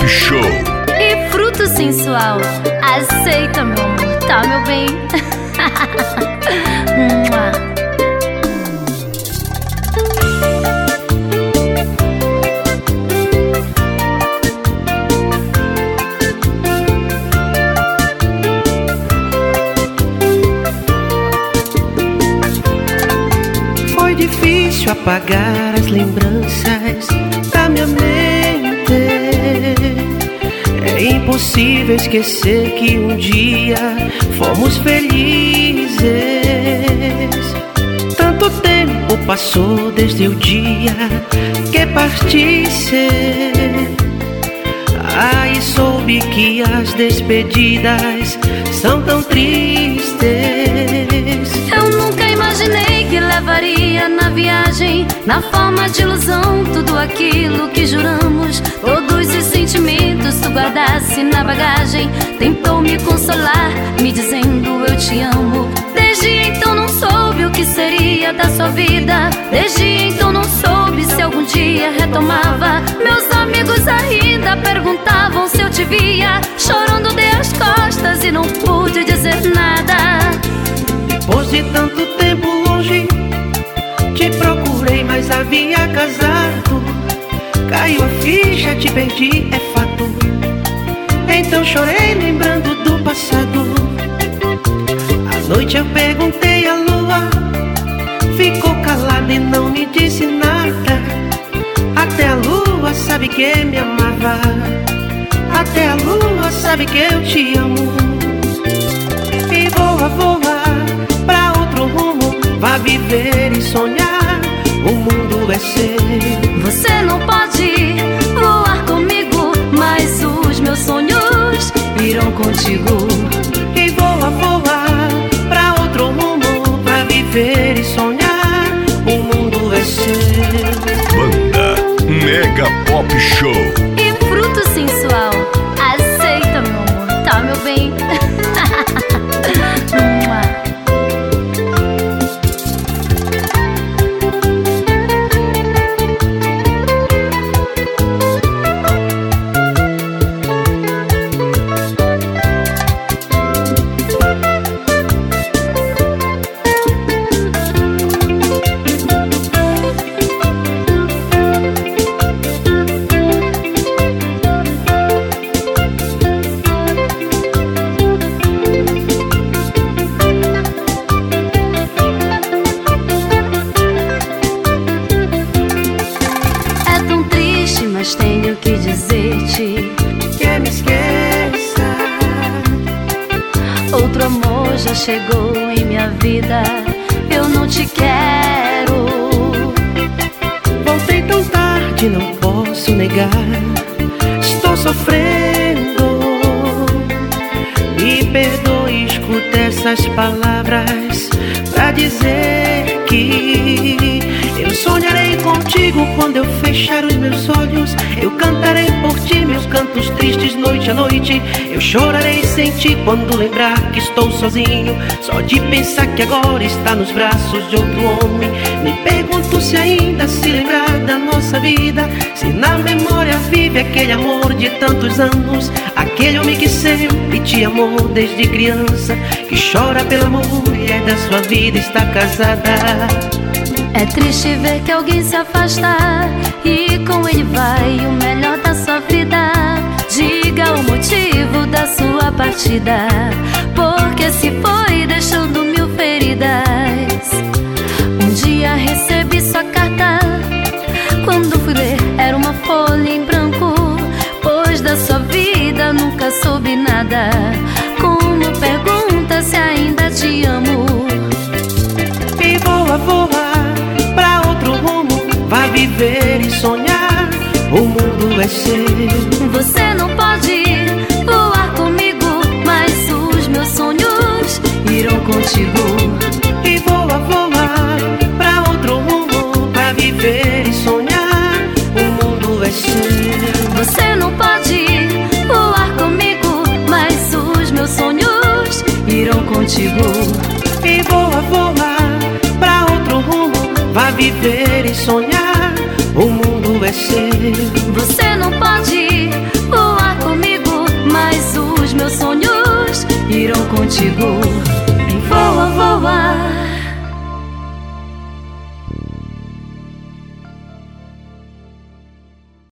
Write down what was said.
Pop Show. E fruto sensual, aceita meu amor, tá meu bem? Foi difícil apagar as lembranças da minha mente. Impossível esquecer que um dia fomos felizes. Tanto tempo passou desde o dia que partisse. Aí soube que as despedidas são tão tristes. Viagem, na forma de ilusão, tudo aquilo que juramos. Todos os sentimentos tu guardasse na bagagem. Tentou me consolar, me dizendo eu te amo. Desde então não soube o que seria da sua vida. Desde então não soube se algum dia retomava. Meus amigos ainda perguntavam se eu te via. Chorando dei as costas e não pude dizer nada. Depois de tanto tempo procurei, mas havia casado. Caiu a ficha, te perdi, é fato. Então chorei lembrando do passado. À noite eu perguntei à lua, ficou calada e não me disse nada. Até a lua sabe que me amava. Até a lua sabe que eu te amo. E voa, voa pra outro rumo. Vá viver e sonhar. Pop Show. Outro amor já chegou em minha vida. Eu não te quero. Voltei tão tarde, não posso negar. Estou sofrendo. Me perdoe, escuta essas palavras pra dizer que quando eu fechar os meus olhos. Eu cantarei por ti meus cantos tristes noite a noite. Eu chorarei sem ti quando lembrar que estou sozinho. Só de pensar que agora está nos braços de outro homem. Me pergunto se ainda se lembrar da nossa vida. Se na memória vive aquele amor de tantos anos. Aquele homem que sempre te amou desde criança. Que chora pelo amor e é da sua vida está casada. Triste ver que alguém se afasta e com ele vai o melhor da sua vida. Diga o motivo da sua partida, viver e sonhar. O mundo é seu. Você não pode voar comigo, mas os meus sonhos irão contigo. E voa, voa pra outro rumo. Vá viver e sonhar. O mundo é seu. Você não pode voar comigo, mas os meus sonhos irão contigo. E voa, voa pra outro rumo. Vá viver e sonhar o mundo é seu. Você não pode voar comigo, mas os meus sonhos irão contigo.